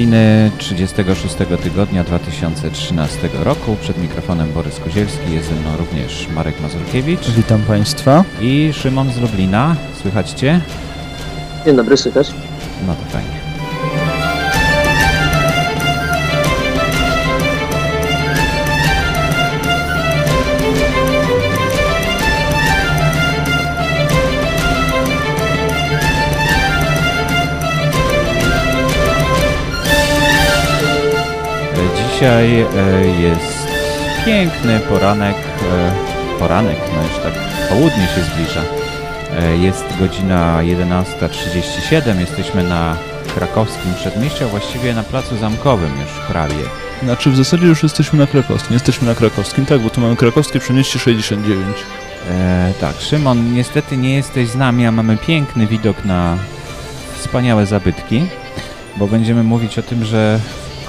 nowiny 36 tygodnia 2013 roku. Przed mikrofonem Borys Kozielski, jest ze mną również Marek Mazurkiewicz. Witam Państwa. I Szymon z Lublina. Słychać Cię? Dzień dobry, słychać? No to fajnie. Dzisiaj e, jest piękny poranek, e, poranek, no już tak południe się zbliża. E, jest godzina 11.37, jesteśmy na krakowskim przedmieściu, właściwie na placu zamkowym już prawie. Znaczy w zasadzie już jesteśmy na krakowskim. Jesteśmy na krakowskim, tak, bo tu mamy krakowskie przedmieście 69. E, tak, Szymon, niestety nie jesteś z nami, a mamy piękny widok na wspaniałe zabytki, bo będziemy mówić o tym, że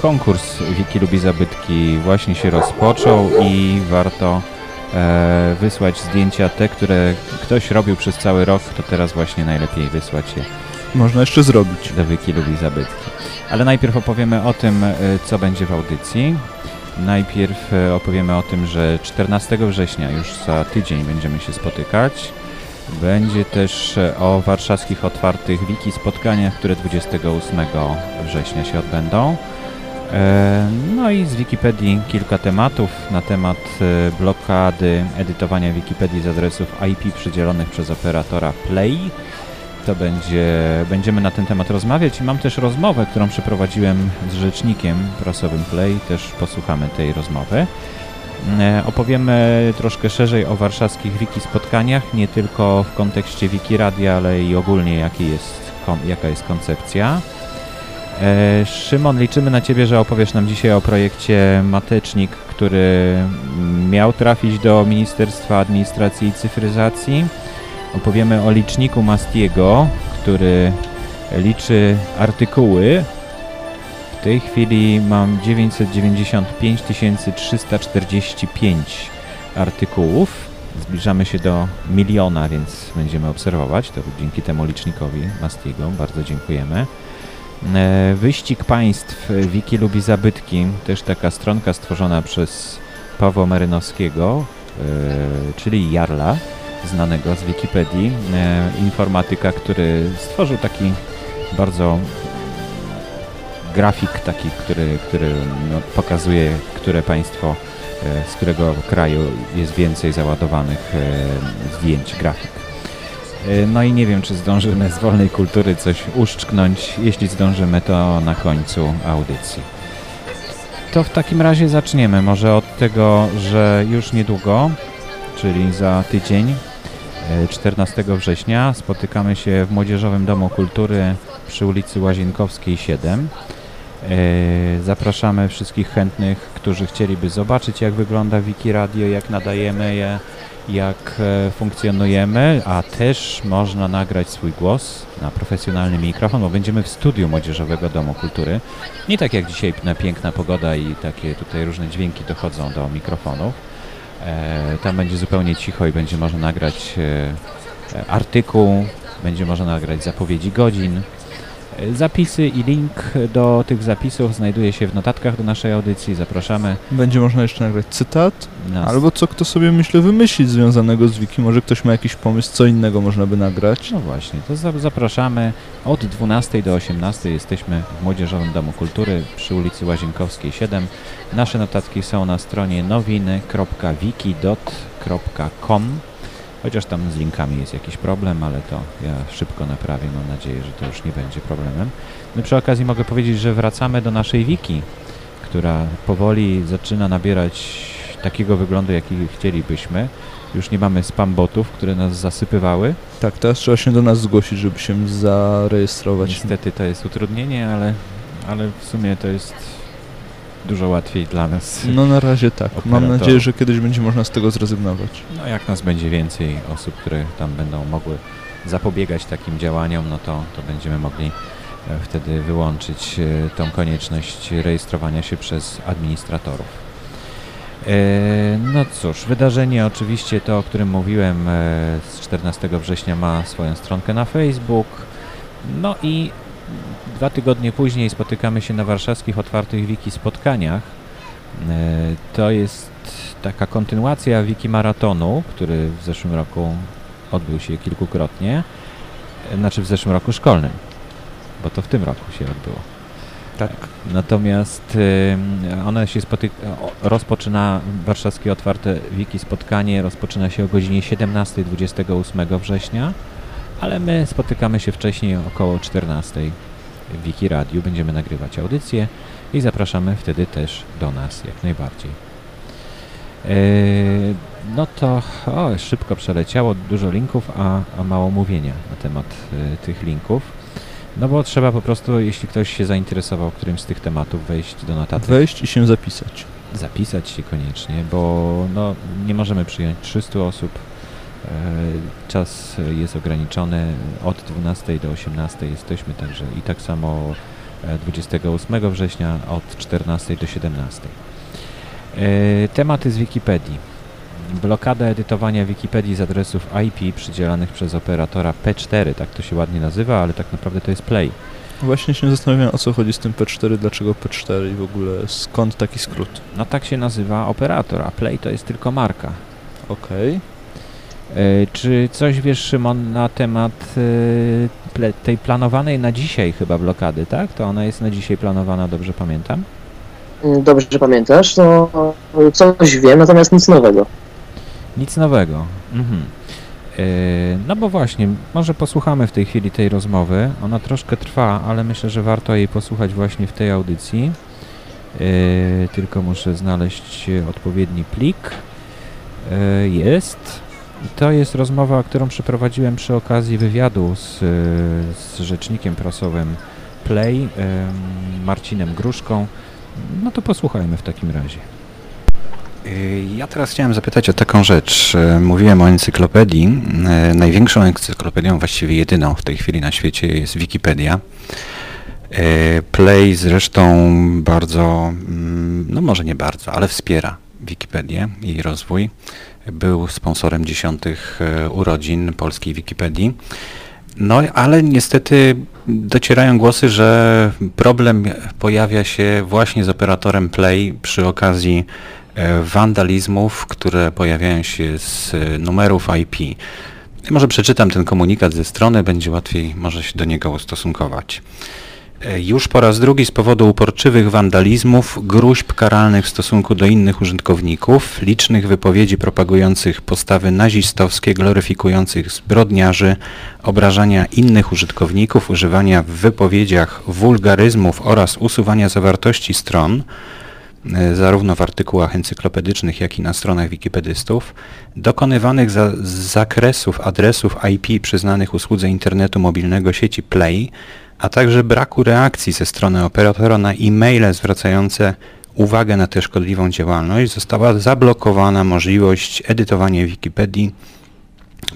konkurs Wiki lubi zabytki właśnie się rozpoczął i warto e, wysłać zdjęcia te, które ktoś robił przez cały rok, to teraz właśnie najlepiej wysłać je Można jeszcze zrobić. do Wiki lubi zabytki. Ale najpierw opowiemy o tym, e, co będzie w audycji. Najpierw e, opowiemy o tym, że 14 września, już za tydzień będziemy się spotykać. Będzie też e, o warszawskich otwartych wiki spotkaniach, które 28 września się odbędą. E, No i z Wikipedii kilka tematów na temat e, blokady edytowania Wikipedii z adresów IP przydzielonych przez operatora Play. To będzie, będziemy na ten temat rozmawiać i mam też rozmowę, którą przeprowadziłem z rzecznikiem prasowym Play, też posłuchamy tej rozmowy. E, Opowiemy troszkę szerzej o warszawskich wiki spotkaniach, nie tylko w kontekście Wikiradia, ale i ogólnie jaki jest, jaka jest koncepcja. E, Szymon, liczymy na Ciebie, że opowiesz nam dzisiaj o projekcie Matecznik, który miał trafić do Ministerstwa Administracji i Cyfryzacji. Opowiemy o liczniku Mastiego, który liczy artykuły. W tej chwili mam 995 345 artykułów. Zbliżamy się do miliona, więc będziemy obserwować. To dzięki temu licznikowi Mastiego. Bardzo dziękujemy. E, Wyścig Państw Wiki lubi zabytki, też taka stronka stworzona przez Pawła Marynowskiego, e, czyli Jarla, znanego z Wikipedii, e, informatyka, który stworzył taki bardzo grafik taki, który, który no, pokazuje, które państwo, z którego kraju jest więcej załadowanych zdjęć, grafik. E, No i nie wiem, czy zdążymy z wolnej kultury coś uszczknąć. Jeśli zdążymy, to na końcu audycji. To w takim razie zaczniemy może od tego, że już niedługo, czyli za tydzień, e, 14 września, spotykamy się w Młodzieżowym Domu Kultury przy ulicy Łazienkowskiej 7. E, Zapraszamy wszystkich chętnych, którzy chcieliby zobaczyć, jak wygląda Wiki Radio, jak nadajemy je, jak e, funkcjonujemy, a też można nagrać swój głos na profesjonalny mikrofon, bo będziemy w studiu Młodzieżowego Domu Kultury. Nie tak jak dzisiaj na piękna pogoda i takie tutaj różne dźwięki dochodzą do mikrofonów. E, Tam będzie zupełnie cicho i będzie można nagrać e, artykuł, będzie można nagrać zapowiedzi godzin. E, Zapisy i link do tych zapisów znajduje się w notatkach do naszej audycji. Zapraszamy Będzie można jeszcze nagrać cytat, na albo co kto sobie myślę wymyślić związanego z wiki. Może ktoś ma jakiś pomysł, co innego można by nagrać. No właśnie, to za- zapraszamy. Od 12 do 18 jesteśmy w Młodzieżowym Domu Kultury przy ulicy Łazienkowskiej 7. Nasze notatki są na stronie nowiny.wiki.com Chociaż tam z linkami jest jakiś problem, ale to ja szybko naprawię. Mam nadzieję, że to już nie będzie problemem. No przy okazji mogę powiedzieć, że wracamy do naszej wiki, która powoli zaczyna nabierać takiego wyglądu, jaki chcielibyśmy. Już nie mamy spam botów, które nas zasypywały. Tak, teraz trzeba się do nas zgłosić, żeby się zarejestrować. Niestety to jest utrudnienie, ale, ale w sumie to jest dużo łatwiej dla nas. No na razie tak. Mam nadzieję, że kiedyś będzie można z tego zrezygnować. No jak nas będzie więcej osób, które tam będą mogły zapobiegać takim działaniom, no to, to będziemy mogli e, wtedy wyłączyć e, tą konieczność rejestrowania się przez administratorów. E, No cóż, wydarzenie oczywiście to, o którym mówiłem z 14 września ma swoją stronkę na Facebook. No i dwa tygodnie później spotykamy się na warszawskich otwartych wiki spotkaniach. E, To jest taka kontynuacja wiki maratonu, który w zeszłym roku odbył się kilkukrotnie. E, Znaczy w zeszłym roku szkolnym, bo to w tym roku się odbyło. Tak. Natomiast one się spotyka, rozpoczyna warszawskie otwarte wiki spotkanie, rozpoczyna się o godzinie 17 28 września, ale my spotykamy się wcześniej około 14 w Wiki Radiu, będziemy nagrywać audycje i zapraszamy wtedy też do nas jak najbardziej. Yy, no to o, szybko przeleciało, dużo linków, a, a mało mówienia na temat y, tych linków. No bo trzeba po prostu, jeśli ktoś się zainteresował którymś z tych tematów, wejść do notatek, Wejść i się zapisać. zapisać się koniecznie, bo no, nie możemy przyjąć 300 osób. E, Czas jest ograniczony. Od 12 do 18 jesteśmy, także i tak samo e, 28 września od 14 do 17. E, Tematy z Wikipedii. Blokada edytowania Wikipedii z adresów IP przydzielanych przez operatora P4, tak to się ładnie nazywa, ale tak naprawdę to jest Play. Właśnie się zastanawiam, o co chodzi z tym P4, dlaczego P4 i w ogóle skąd taki skrót. No tak się nazywa operator, a Play to jest tylko marka. Okej. E, Czy coś wiesz, Szymon, na temat e, tej planowanej na dzisiaj chyba blokady, tak? To ona jest na dzisiaj planowana, dobrze pamiętam? Mm, Dobrze, pamiętasz. No, coś wiem, natomiast nic nowego. Nic nowego. Mhm. E, No bo właśnie, może posłuchamy w tej chwili tej rozmowy. Ona troszkę trwa, ale myślę, że warto jej posłuchać właśnie w tej audycji. E, Tylko muszę znaleźć e, odpowiedni plik. E, Jest. To jest rozmowa, którą przeprowadziłem przy okazji wywiadu z, z rzecznikiem prasowym Play, em, Marcinem Gruszką. No to posłuchajmy w takim razie. Y, Ja teraz chciałem zapytać o taką rzecz. Y, Mówiłem o encyklopedii. Y, Największą encyklopedią, właściwie jedyną w tej chwili na świecie jest Wikipedia. Play zresztą bardzo, mm, no może nie bardzo, ale wspiera Wikipedię i jej rozwój. Był sponsorem dziesiątych y, urodzin polskiej Wikipedii. No ale niestety docierają głosy, że problem pojawia się właśnie z operatorem Play przy okazji e, wandalizmów, które pojawiają się z e, numerów IP. Może przeczytam ten komunikat ze strony, będzie łatwiej może się do niego ustosunkować. E, Już po raz drugi z powodu uporczywych wandalizmów, gruźb karalnych w stosunku do innych użytkowników, licznych wypowiedzi propagujących postawy nazistowskie, gloryfikujących zbrodniarzy, obrażania innych użytkowników, używania w wypowiedziach wulgaryzmów oraz usuwania zawartości stron, e, zarówno w artykułach encyklopedycznych, jak i na stronach wikipedystów, dokonywanych za, z zakresów adresów IP przyznanych usłudze internetu mobilnego sieci Play, a także braku reakcji ze strony operatora na e-maile zwracające uwagę na tę szkodliwą działalność, została zablokowana możliwość edytowania Wikipedii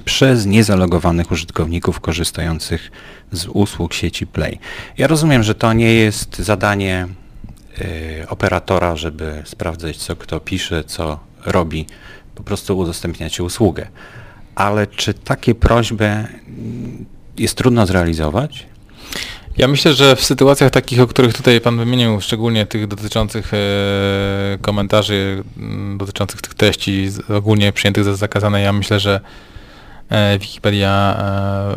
przez niezalogowanych użytkowników korzystających z usług sieci Play. Ja rozumiem, że to nie jest zadanie y, operatora, żeby sprawdzać, co kto pisze, co robi, po prostu udostępniacie usługę. Ale czy takie prośby mm, jest trudno zrealizować? Ja myślę, że w sytuacjach takich, o których tutaj Pan wymienił, szczególnie tych dotyczących e, komentarzy, m, dotyczących tych treści ogólnie przyjętych za zakazane, ja myślę, że e, Wikipedia e,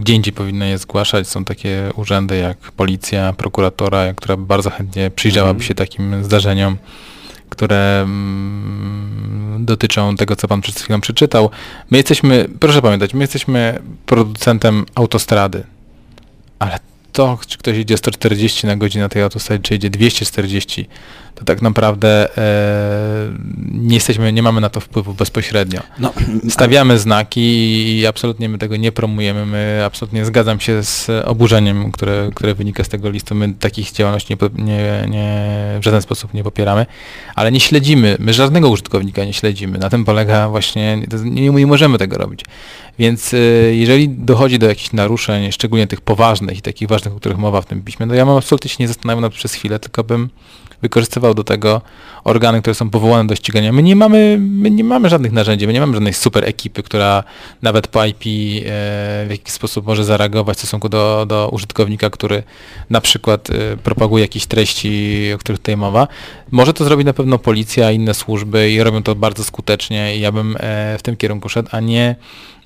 gdzie indziej powinna je zgłaszać. Są takie urzędy jak policja, prokuratora, która bardzo chętnie przyjrzałaby Mhm. się takim zdarzeniom, które mm, dotyczą tego, co Pan przed chwilą przeczytał. My jesteśmy, proszę pamiętać, my jesteśmy producentem autostrady, ale to, czy ktoś idzie 140 na godzinę na tej autostradzie, czy idzie 240, to tak naprawdę e, nie jesteśmy, nie mamy na to wpływu bezpośrednio. No, Stawiamy znaki i absolutnie my tego nie promujemy. My absolutnie zgadzam się z oburzeniem, które, które wynika z tego listu. My takich działalności nie, nie, nie, w żaden sposób nie popieramy, ale nie śledzimy, my żadnego użytkownika nie śledzimy. Na tym polega właśnie, nie, nie możemy tego robić. Więc y, jeżeli dochodzi do jakichś naruszeń, szczególnie tych poważnych i takich ważnych, o których mowa w tym piśmie, no ja mam absolutnie się nie zastanawiał nad przez chwilę, tylko bym wykorzystywał do tego organy, które są powołane do ścigania. My nie mamy, my nie mamy żadnych narzędzi, my nie mamy żadnej super ekipy, która nawet po IP e, w jakiś sposób może zareagować w stosunku do, do użytkownika, który na przykład e, propaguje jakieś treści, o których tutaj mowa. Może to zrobić na pewno policja, inne służby i robią to bardzo skutecznie i ja bym e, w tym kierunku szedł, a nie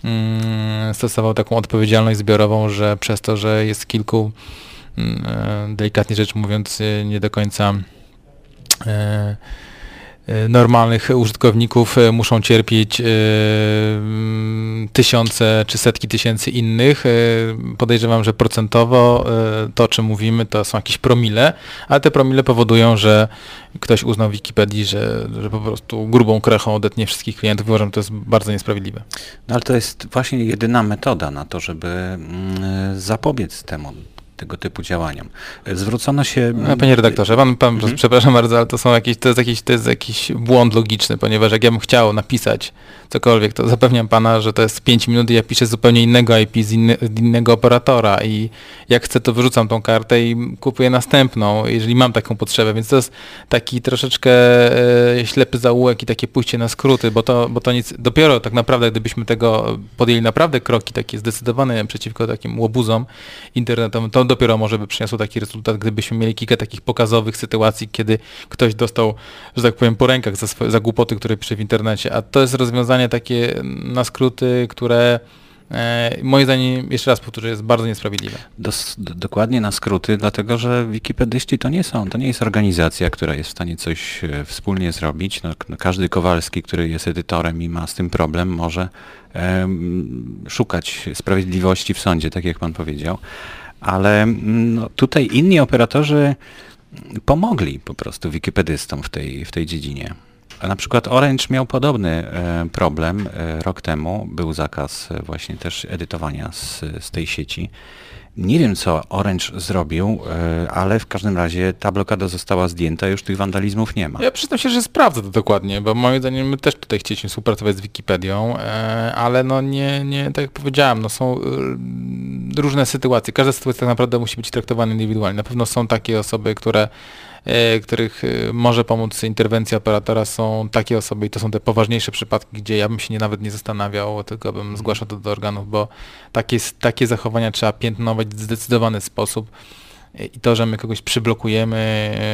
mm, stosował taką odpowiedzialność zbiorową, że przez to, że jest kilku, mm, delikatnie rzecz mówiąc, nie do końca normalnych użytkowników e, muszą cierpieć e, mm, tysiące czy setki tysięcy innych. E, Podejrzewam, że procentowo e, to, o czym mówimy, to są jakieś promile, ale te promile powodują, że ktoś uznał w Wikipedii, że, że po prostu grubą krechą odetnie wszystkich klientów. Uważam, że to jest bardzo niesprawiedliwe. No ale to jest właśnie jedyna metoda na to, żeby mm, zapobiec temu, tego typu działaniom. Zwrócono się... No, panie redaktorze, pan, pan Mhm. przepraszam bardzo, ale to są jakieś, to jest jakiś, to jest jakiś błąd logiczny, ponieważ jak ja bym chciał napisać cokolwiek, to zapewniam pana, że to jest 5 minut i ja piszę zupełnie innego IP, z, inny, innego operatora i jak chcę, to wyrzucam tą kartę i kupuję następną, jeżeli mam taką potrzebę, więc to jest taki troszeczkę e, ślepy zaułek i takie pójście na skróty, bo to, bo to nic, dopiero tak naprawdę, gdybyśmy tego podjęli naprawdę kroki takie zdecydowane przeciwko takim łobuzom internetowym, to dopiero może by przyniosło taki rezultat, gdybyśmy mieli kilka takich pokazowych sytuacji, kiedy ktoś dostał, że tak powiem, po rękach za, swoje, za głupoty, które pisze w internecie, a to jest rozwiązanie takie na skróty, które e, moim zdaniem, jeszcze raz powtórzę, jest bardzo niesprawiedliwe. Dos, dokładnie na skróty, dlatego że wikipedyści to nie są, to nie jest organizacja, która jest w stanie coś e, wspólnie zrobić. No, no, każdy Kowalski, który jest edytorem i ma z tym problem, może em, szukać sprawiedliwości w sądzie, tak jak pan powiedział. Ale no, tutaj inni operatorzy pomogli po prostu wikipedystom w tej, w tej dziedzinie. A na przykład Orange miał podobny e, problem e, rok temu. Był zakaz e, właśnie też edytowania z, z tej sieci. Nie wiem, co Orange zrobił, ale w każdym razie ta blokada została zdjęta, już tych wandalizmów nie ma. Ja przyznam się, że sprawdzę to dokładnie, bo moim zdaniem my też tutaj chcieliśmy współpracować z Wikipedią, ale no nie, nie, tak jak powiedziałem, no są różne sytuacje. Każda sytuacja tak naprawdę musi być traktowana indywidualnie. Na pewno są takie osoby, które których e, może pomóc interwencja operatora, są takie osoby i to są te poważniejsze przypadki, gdzie ja bym się nie, nawet nie zastanawiał, tylko bym zgłaszał to do organów, bo takie, takie zachowania trzeba piętnować w zdecydowany sposób. I to, że my kogoś przyblokujemy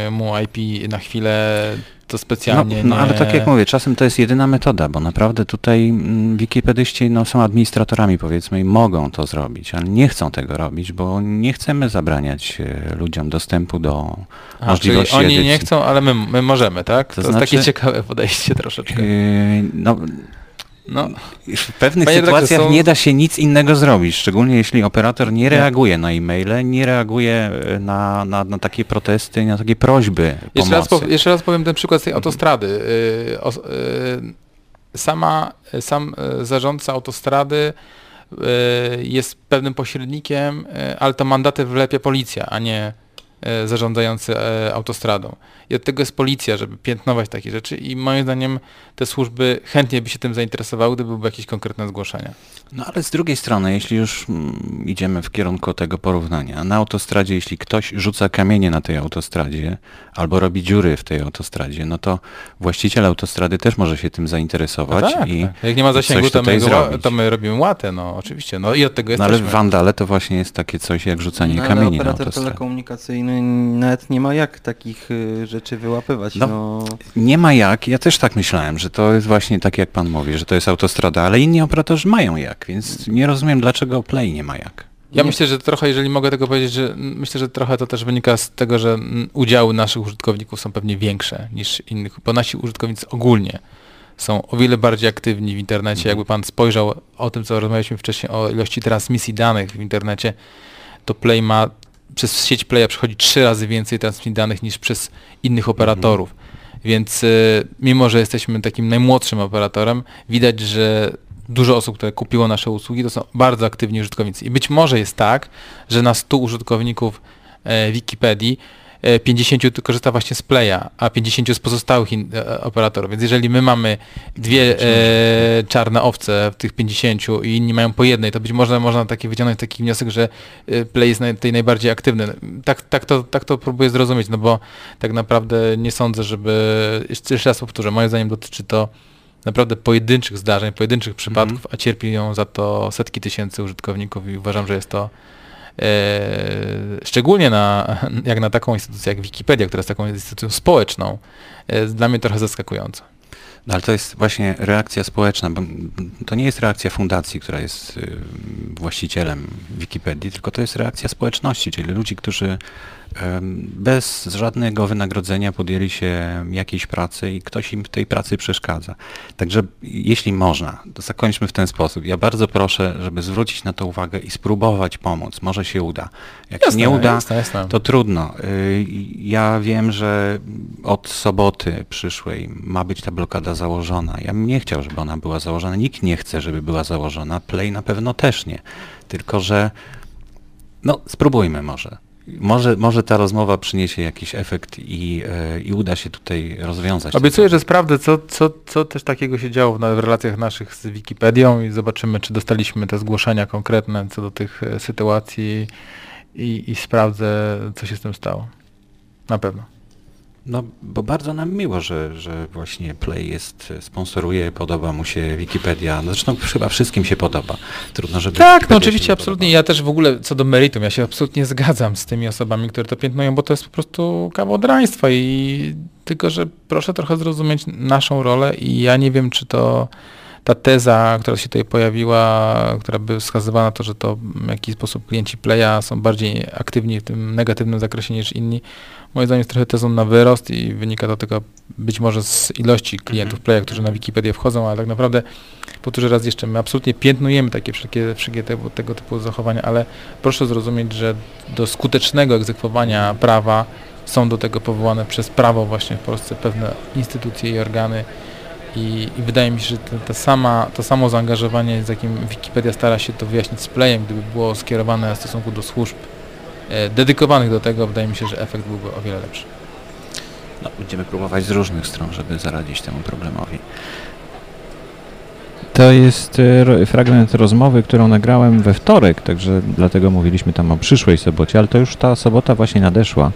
e, mu IP na chwilę, to No, specjalnie no nie... ale tak jak mówię, czasem to jest jedyna metoda, bo naprawdę tutaj mm, wikipedyści no, są administratorami powiedzmy i mogą to zrobić, ale nie chcą tego robić, bo nie chcemy zabraniać e, ludziom dostępu do A, czyli możliwości oni edycji. nie chcą, ale my, my możemy, tak? To To, jest takie znaczy- ciekawe podejście troszeczkę. Yy, No, No, w pewnych Panie sytuacjach są- nie da się nic innego zrobić, szczególnie jeśli operator nie reaguje na e-maile, nie reaguje e, na, na, na takie protesty, na takie prośby jeszcze raz, pow- jeszcze raz powiem ten przykład z tej autostrady. Os- y, sama, sam zarządca autostrady jest pewnym pośrednikiem, ale to mandaty wlepia policja, a nie zarządzający y, autostradą. I od tego jest policja, żeby piętnować takie rzeczy i moim zdaniem te służby chętnie by się tym zainteresowały, gdyby były jakieś konkretne zgłoszenia. No ale z drugiej strony, jeśli już mm, idziemy w kierunku tego porównania, na autostradzie, jeśli ktoś rzuca kamienie na tej autostradzie albo robi dziury w tej autostradzie, no to właściciel autostrady też może się tym zainteresować No tak, i tak. Jak nie ma zasięgu, to my, go, to my robimy łatę, no oczywiście. No i od tego No ale w Wandale to właśnie jest takie coś jak rzucanie No, ale kamieni na autostradę. telekomunikacyjny nawet nie ma jak takich y, rzeczy wyłapywać. No. No, Nie ma jak, ja też tak myślałem, że to jest właśnie tak jak pan mówi, że to jest autostrada, ale inni operatorzy mają jak, więc nie rozumiem dlaczego Play nie ma jak. Ja Nie- myślę, że trochę, jeżeli mogę tego powiedzieć, że myślę, że trochę to też wynika z tego, że udziały naszych użytkowników są pewnie większe niż innych, bo nasi użytkownicy ogólnie są o wiele bardziej aktywni w internecie. Mhm. Jakby pan spojrzał o tym, co rozmawialiśmy wcześniej, o ilości transmisji danych w internecie, to Play ma, przez sieć Playa przechodzi trzy razy więcej transmisji danych niż przez innych operatorów. Więc y, mimo, że jesteśmy takim najmłodszym operatorem, widać, że dużo osób, które kupiło nasze usługi, to są bardzo aktywni użytkownicy. I być może jest tak, że na 100 użytkowników e, Wikipedii 50 to korzysta właśnie z Playa, a 50 z pozostałych in, e, operatorów. Więc jeżeli my mamy dwie e, czarne owce w tych 50 i inni mają po jednej, to być może można taki wyciągnąć taki wniosek, że e, Play jest naj, tej najbardziej aktywny. Tak, tak, to, tak to próbuję zrozumieć, no bo tak naprawdę nie sądzę, żeby... Jeszcze raz powtórzę, moim zdaniem dotyczy to naprawdę pojedynczych zdarzeń, pojedynczych przypadków, a cierpią za to setki tysięcy użytkowników i uważam, że jest to e, szczególnie na, jak na taką instytucję jak Wikipedia, która jest taką instytucją społeczną, e, dla mnie trochę zaskakująca. No, ale to jest właśnie reakcja społeczna, bo to nie jest reakcja fundacji, która jest y, właścicielem Wikipedii, tylko to jest reakcja społeczności, czyli ludzi, którzy bez żadnego wynagrodzenia podjęli się jakiejś pracy i ktoś im w tej pracy przeszkadza. Także jeśli można, to zakończmy w ten sposób. Ja bardzo proszę, żeby zwrócić na to uwagę i spróbować pomóc. Może się uda. Jak się nie uda, jasne, jasne. to trudno. Y, Ja wiem, że od soboty przyszłej ma być ta blokada założona. Ja bym nie chciał, żeby ona była założona. Nikt nie chce, żeby była założona. Play na pewno też nie. Tylko, że no spróbujmy może. Może, może ta rozmowa przyniesie jakiś efekt i, e, i uda się tutaj rozwiązać. Obiecuję, że sprawdzę, co, co, co też takiego się działo w, w relacjach naszych z Wikipedią i zobaczymy, czy dostaliśmy te zgłoszenia konkretne co do tych e, sytuacji i, i sprawdzę, co się z tym stało. Na pewno. No, bo bardzo nam miło, że, że właśnie Play jest, sponsoruje, podoba mu się Wikipedia. No, zresztą chyba wszystkim się podoba. Trudno, żeby Tak, Wikipedia no oczywiście, nie absolutnie. podobała. Ja też w ogóle co do meritum, ja się absolutnie zgadzam z tymi osobami, które to piętnują, bo to jest po prostu kawał draństwa i tylko, że proszę trochę zrozumieć naszą rolę i ja nie wiem, czy to ta teza, która się tutaj pojawiła, która by wskazywała na to, że to w jakiś sposób klienci Playa są bardziej aktywni w tym negatywnym zakresie niż inni, moim zdaniem jest trochę tezą na wyrost i wynika to tylko być może z ilości klientów Playa, którzy na Wikipedię wchodzą, ale tak naprawdę powtórzę raz jeszcze, my absolutnie piętnujemy takie wszelkie, wszelkie tego, tego typu zachowania, ale proszę zrozumieć, że do skutecznego egzekwowania prawa są do tego powołane przez prawo właśnie w Polsce pewne instytucje i organy i, i wydaje mi się, że ta, ta sama, to samo zaangażowanie, z jakim Wikipedia stara się to wyjaśnić z playem, gdyby było skierowane w stosunku do służb dedykowanych do tego, wydaje mi się, że efekt byłby o wiele lepszy. No, będziemy próbować z różnych stron, żeby zaradzić temu problemowi. To jest e, fragment rozmowy, którą nagrałem we wtorek, także dlatego mówiliśmy tam o przyszłej sobocie, ale to już ta sobota właśnie nadeszła.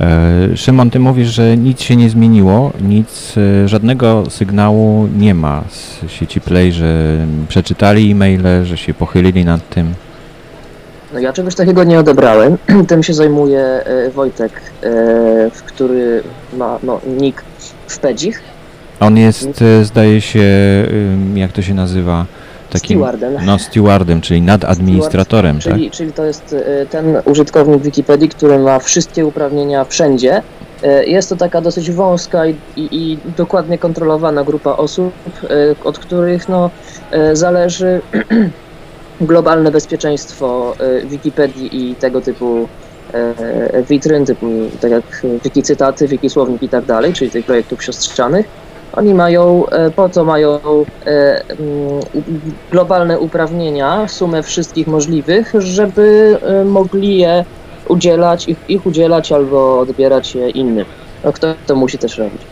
E, Szymon, ty mówisz, że nic się nie zmieniło, nic, e, żadnego sygnału nie ma z sieci Play, że przeczytali e-maile, że się pochylili nad tym. No ja czegoś takiego nie odebrałem. Tym się zajmuje e, Wojtek, e, w który ma no, nick w Pedzich, On jest, e, zdaje się, jak to się nazywa? stewardem. No, stewardem, czyli nadadministratorem, tak? Czyli, czyli to jest ten użytkownik Wikipedii, który ma wszystkie uprawnienia wszędzie. Jest to taka dosyć wąska i, i, i dokładnie kontrolowana grupa osób, od których no, zależy globalne bezpieczeństwo e, Wikipedii i tego typu e, witryn, typu tak jak wikicytaty, wikisłownik i tak dalej, czyli tych projektów siostrzanych. Oni mają, e, po to mają mm, globalne uprawnienia, sumę wszystkich możliwych, żeby mogli je udzielać, ich, ich udzielać albo odbierać je innym. No kto to musi też robić.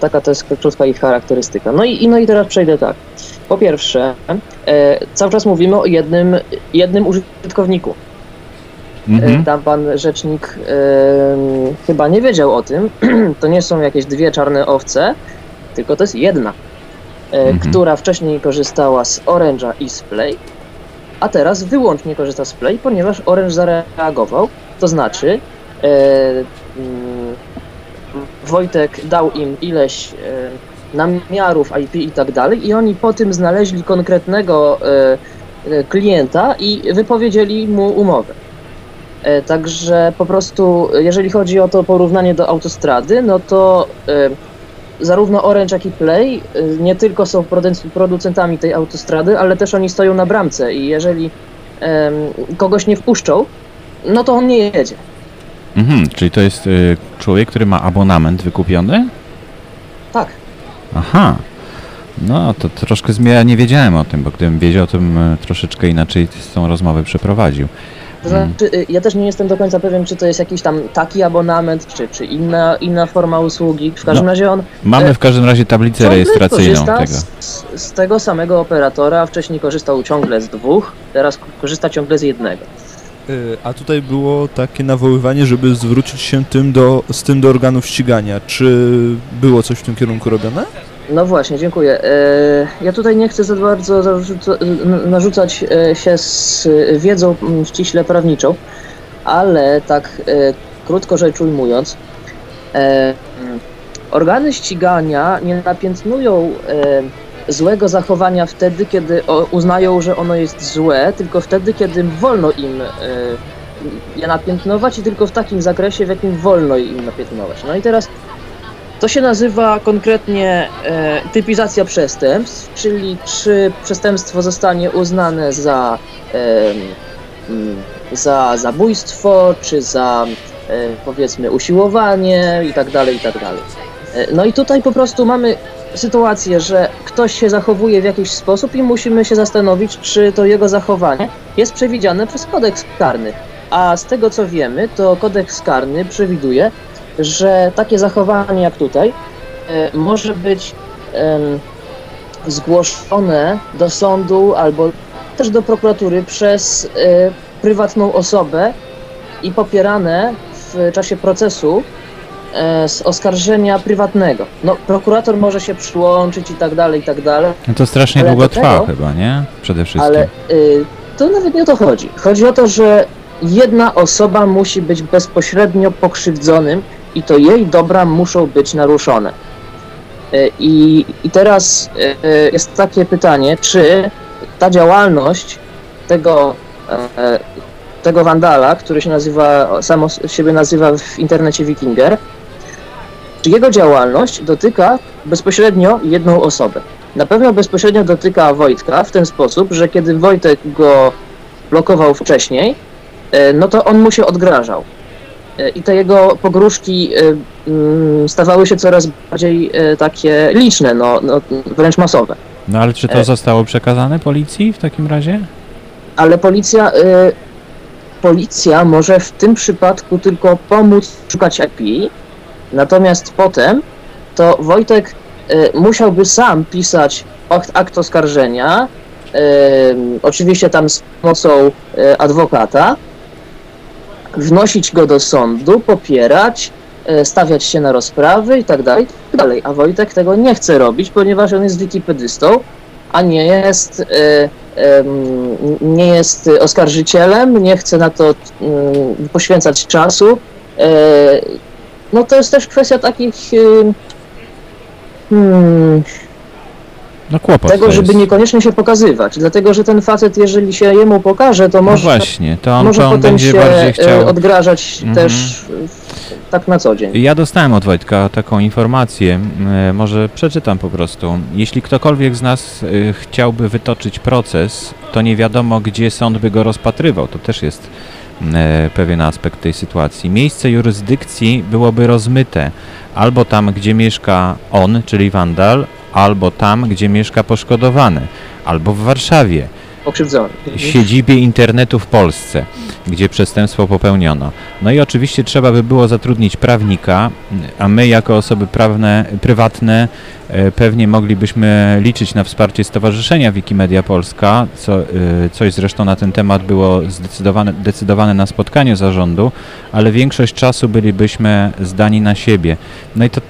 Taka to jest krótka ich charakterystyka. No i- no i teraz przejdę tak. Po pierwsze, e, cały czas mówimy o jednym, jednym użytkowniku. E, Mhm. Tam pan rzecznik e, chyba nie wiedział o tym. To nie są jakieś dwie czarne owce, tylko to jest jedna, Mhm. która wcześniej korzystała z Orange'a i z Play, a teraz wyłącznie korzysta z Play, ponieważ Orange zareagował. To znaczy, e, mm, Wojtek dał im ileś e, namiarów IP i tak dalej, i oni po tym znaleźli konkretnego e, e, klienta i wypowiedzieli mu umowę. E, Także po prostu, jeżeli chodzi o to porównanie do autostrady, no to zarówno Orange, jak i Play nie tylko są produc- producentami tej autostrady, ale też oni stoją na bramce i jeżeli kogoś nie wpuszczą, no to on nie jedzie. Mhm, czyli to jest człowiek, który ma abonament wykupiony? Aha. No, to troszkę zmienia, nie wiedziałem o tym, bo gdybym wiedział, to bym e, troszeczkę inaczej z tą rozmowę przeprowadził. Znaczy, ja też nie jestem do końca pewien, czy to jest jakiś tam taki abonament, czy, czy inna, inna forma usługi. W każdym No, razie on Mamy E, w każdym razie tablicę rejestracyjną tego. Z, z tego samego operatora. Wcześniej korzystał ciągle z dwóch, teraz korzysta ciągle z jednego. Y, A tutaj było takie nawoływanie, żeby zwrócić się tym do, z tym do organów ścigania. Czy było coś w tym kierunku robione? No właśnie, dziękuję. E, Ja tutaj nie chcę za bardzo narzucać e, się z wiedzą mm, ściśle prawniczą, ale tak krótko rzecz ujmując, organy ścigania nie napiętnują złego zachowania wtedy, kiedy uznają, że ono jest złe, tylko wtedy, kiedy wolno im e, je napiętnować i tylko w takim zakresie, w jakim wolno im napiętnować. No i teraz to się nazywa konkretnie e, typizacja przestępstw, czyli czy przestępstwo zostanie uznane za, mm, za zabójstwo, czy za e, powiedzmy usiłowanie i tak dalej, i tak dalej. E, no i tutaj po prostu mamy sytuację, że ktoś się zachowuje w jakiś sposób i musimy się zastanowić, czy to jego zachowanie jest przewidziane przez kodeks karny. A z tego co wiemy, to kodeks karny przewiduje, że takie zachowanie jak tutaj e, może być em, zgłoszone do sądu albo też do prokuratury przez e, prywatną osobę i popierane w czasie procesu e, z oskarżenia prywatnego. No, prokurator może się przyłączyć i tak dalej, i tak dalej, No to strasznie długo trwa tego- chyba, nie? Przede wszystkim. ale y, to nawet nie o to chodzi. Chodzi o to, że jedna osoba musi być bezpośrednio pokrzywdzonym i to jej dobra muszą być naruszone. Y, I, i teraz y, y, jest takie pytanie, czy ta działalność tego, e, tego wandala, który się nazywa, samo siebie nazywa w internecie Wikinger, czy jego działalność dotyka bezpośrednio jedną osobę. Na pewno bezpośrednio dotyka Wojtka w ten sposób, że kiedy Wojtek go blokował wcześniej, e, no to on mu się odgrażał. E, I te jego pogróżki e, mm, stawały się coraz bardziej takie liczne, no, no wręcz masowe. No ale czy to zostało przekazane policji w takim razie? Ale policja, policja może w tym przypadku tylko pomóc szukać IP, natomiast potem to Wojtek e, musiałby sam pisać akt, oskarżenia, e, oczywiście tam z pomocą e, adwokata, wnosić go do sądu, popierać, stawiać się na rozprawy i tak dalej, tak dalej. A Wojtek tego nie chce robić, ponieważ on jest wikipedystą, a nie jest, nie jest oskarżycielem, nie chce na to mm, poświęcać czasu. No to jest też kwestia takich hmm, No kłopot tego, żeby jest. niekoniecznie się pokazywać. Dlatego, że ten facet, jeżeli się jemu pokaże, to No może, właśnie, to on, może to on potem będzie się bardziej e, chciał... odgrażać Mhm. też w, tak na co dzień. Ja dostałem od Wojtka taką informację, e, może przeczytam po prostu. Jeśli ktokolwiek z nas e, chciałby wytoczyć proces, to nie wiadomo, gdzie sąd by go rozpatrywał. To też jest pewien aspekt tej sytuacji. Miejsce jurysdykcji byłoby rozmyte albo tam, gdzie mieszka on, czyli wandal, albo tam, gdzie mieszka poszkodowany, albo w Warszawie Pokrzywdzony. siedzibie internetu w Polsce, gdzie przestępstwo popełniono. No i oczywiście trzeba by było zatrudnić prawnika, a my jako osoby prawne, prywatne e, pewnie moglibyśmy liczyć na wsparcie Stowarzyszenia Wikimedia Polska, co, e, coś zresztą na ten temat było zdecydowane, decydowane na spotkaniu zarządu, ale większość czasu bylibyśmy zdani na siebie. No i to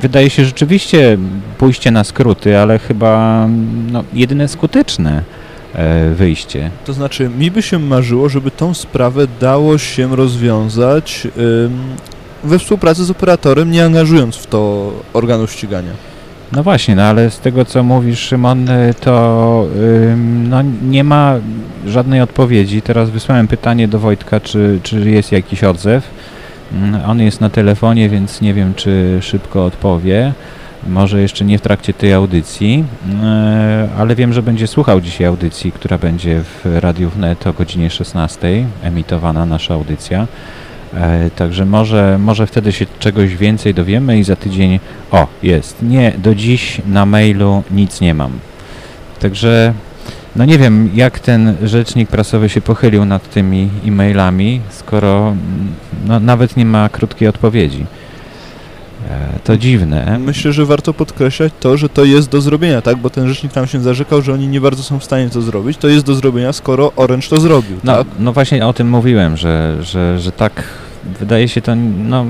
wydaje się rzeczywiście pójście na skróty, ale chyba no, jedyne skuteczne wyjście. To znaczy, mi by się marzyło, żeby tą sprawę dało się rozwiązać we współpracy z operatorem, nie angażując w to organów ścigania. No właśnie, no ale z tego co mówisz Szymon, y, to no, nie ma żadnej odpowiedzi. Teraz wysłałem pytanie do Wojtka, czy, czy jest jakiś odzew. Mm, On jest na telefonie, więc nie wiem, czy szybko odpowie. Może jeszcze nie w trakcie tej audycji, e, ale wiem, że będzie słuchał dzisiaj audycji, która będzie w Radiu Wnet o godzinie 16, emitowana nasza audycja. E, Także może, może wtedy się czegoś więcej dowiemy i za tydzień. O, jest. Nie, do dziś na mailu nic nie mam. Także No nie wiem, jak ten rzecznik prasowy się pochylił nad tymi e-mailami, skoro mm, no, nawet nie ma krótkiej odpowiedzi. E, To dziwne. Myślę, że warto podkreślać to, że to jest do zrobienia, tak? Bo ten rzecznik tam się zarzekał, że oni nie bardzo są w stanie to zrobić. To jest do zrobienia, skoro Orange to zrobił, No, tak? no właśnie o tym mówiłem, że, że, że tak wydaje się to, no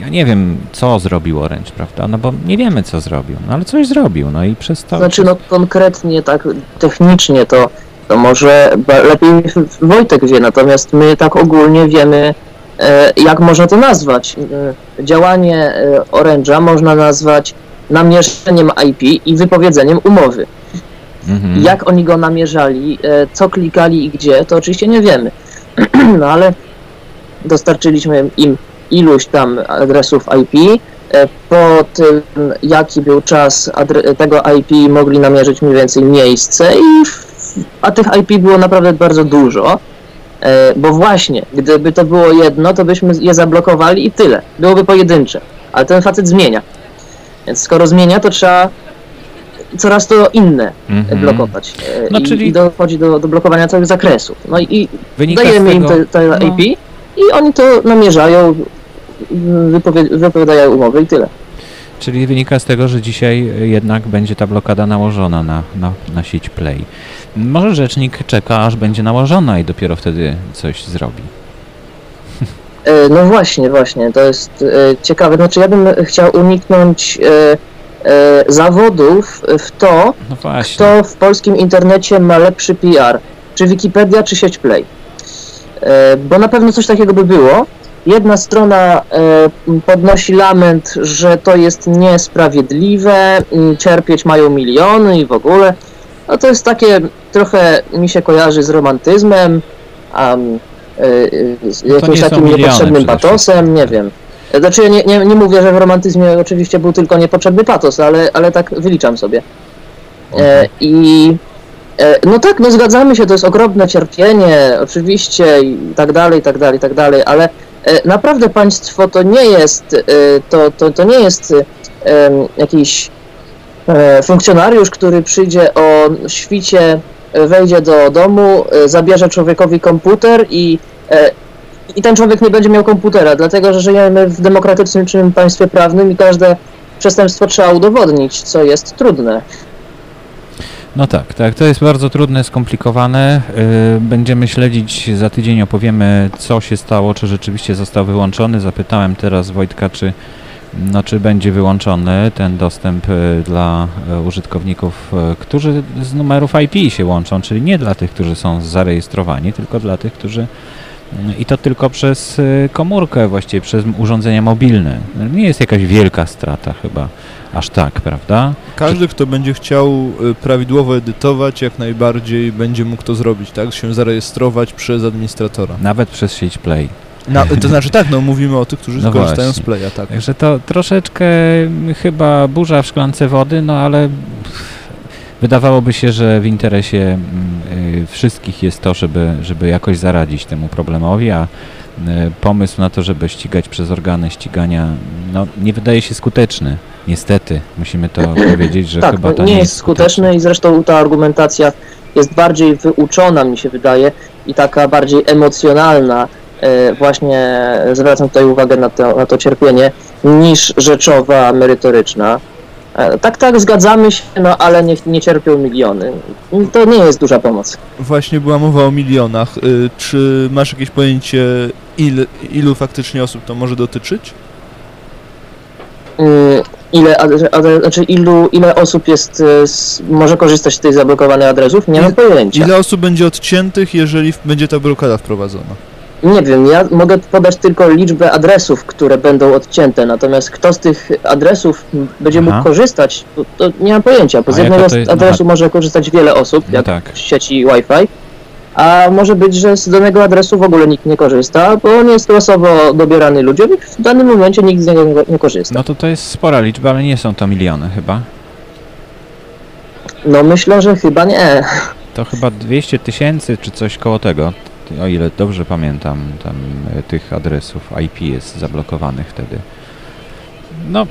ja nie wiem co zrobił Orange, prawda? No bo nie wiemy co zrobił, no ale coś zrobił, no i przez to... Znaczy, no konkretnie, tak technicznie to, to może lepiej Wojtek wie, natomiast my tak ogólnie wiemy, jak można to nazwać. E, Działanie e, Orange'a można nazwać namierzeniem IP i wypowiedzeniem umowy. Mhm. Jak oni go namierzali, e, co klikali i gdzie, to oczywiście nie wiemy. No ale dostarczyliśmy im iluś tam adresów IP. E, Po tym, jaki był czas tego IP, mogli namierzyć mniej więcej miejsce, i a tych IP było naprawdę bardzo dużo. E, Bo właśnie, gdyby to było jedno, to byśmy je zablokowali i tyle. Byłoby pojedyncze. Ale ten facet zmienia. Więc skoro zmienia, to trzeba coraz to inne Mhm. blokować. E, No, I, czyli- i dochodzi do, do blokowania całych zakresów. No i, dajemy z im tego, te, te no. IP i oni to namierzają, wypowie, wypowiadają umowy i tyle. Czyli wynika z tego, że dzisiaj jednak będzie ta blokada nałożona na, na, na sieć Play. Może rzecznik czeka, aż będzie nałożona i dopiero wtedy coś zrobi. E, No właśnie, właśnie, to jest e, ciekawe. Znaczy ja bym chciał uniknąć e, zawodów w to, No kto w polskim internecie ma lepszy PR, czy Wikipedia, czy sieć Play. Bo na pewno coś takiego by było. Jedna strona podnosi lament, że to jest niesprawiedliwe, cierpieć mają miliony i w ogóle. No to jest takie, trochę mi się kojarzy z romantyzmem, a e, e, z No jakimś takim niepotrzebnym patosem, nie wiem. Znaczy nie, nie, nie mówię, że w romantyzmie oczywiście był tylko niepotrzebny patos, ale, ale tak wyliczam sobie. E, I e, no tak, no zgadzamy się, to jest ogromne cierpienie, oczywiście i tak dalej, i tak dalej, i tak dalej, ale e, naprawdę państwo to nie jest, e, to, to, to nie jest e, jakiś funkcjonariusz, który przyjdzie o świcie, e, wejdzie do domu, e, zabierze człowiekowi komputer i e, i ten człowiek nie będzie miał komputera, dlatego że żyjemy w demokratycznym państwie prawnym i każde przestępstwo trzeba udowodnić, co jest trudne. No tak, tak, to jest bardzo trudne, skomplikowane. Będziemy śledzić, za tydzień opowiemy, co się stało, czy rzeczywiście został wyłączony. Zapytałem teraz Wojtka, czy, no, czy będzie wyłączony ten dostęp y, dla y, użytkowników, y, którzy z numerów IP się łączą, czyli nie dla tych, którzy są zarejestrowani, tylko dla tych, którzy y, i to tylko przez komórkę, właściwie przez urządzenia mobilne. Nie jest jakaś wielka strata chyba, aż tak, prawda? Każdy, kto będzie chciał prawidłowo edytować, jak najbardziej będzie mógł to zrobić, tak? Się zarejestrować przez administratora. Nawet przez sieć Play. Na, to znaczy tak, no mówimy o tych, którzy No korzystają z właśnie. Playa, tak. Także to troszeczkę chyba burza w szklance wody, no ale wydawałoby się, że w interesie mm, y, wszystkich jest to, żeby, żeby jakoś zaradzić temu problemowi, a y, pomysł na to, żeby ścigać przez organy ścigania, no nie wydaje się skuteczny. Niestety, musimy to powiedzieć, że tak, chyba no, to nie jest skuteczne i zresztą ta argumentacja jest bardziej wyuczona, mi się wydaje, i taka bardziej emocjonalna. E, Właśnie zwracam tutaj uwagę na to, na to cierpienie, niż rzeczowa, merytoryczna. E, Tak, tak, zgadzamy się, no ale nie, nie cierpią miliony. To nie jest duża pomoc. Właśnie była mowa o milionach. Y, Czy masz jakieś pojęcie, il, ilu faktycznie osób to może dotyczyć? Ile, adre- znaczy ilu, ile osób jest, e, z, może korzystać z tych zablokowanych adresów? Nie mam pojęcia. Ile osób będzie odciętych, jeżeli będzie ta blokada wprowadzona? Nie wiem, ja mogę podać tylko liczbę adresów, które będą odcięte, natomiast kto z tych adresów będzie Aha. mógł korzystać, to, to nie mam pojęcia, bo z jednego jest- adresu aha. może korzystać wiele osób, No jak tak. w sieci Wi-Fi, a może być, że z danego adresu w ogóle nikt nie korzysta, bo on jest losowo dobierany ludziom i w danym momencie nikt z niego nie- nie korzysta. No to to jest spora liczba, ale nie są to miliony chyba. No myślę, że chyba nie. To chyba 200 tysięcy czy coś koło tego, o ile dobrze pamiętam, tam e, tych adresów IP jest zablokowanych wtedy. No,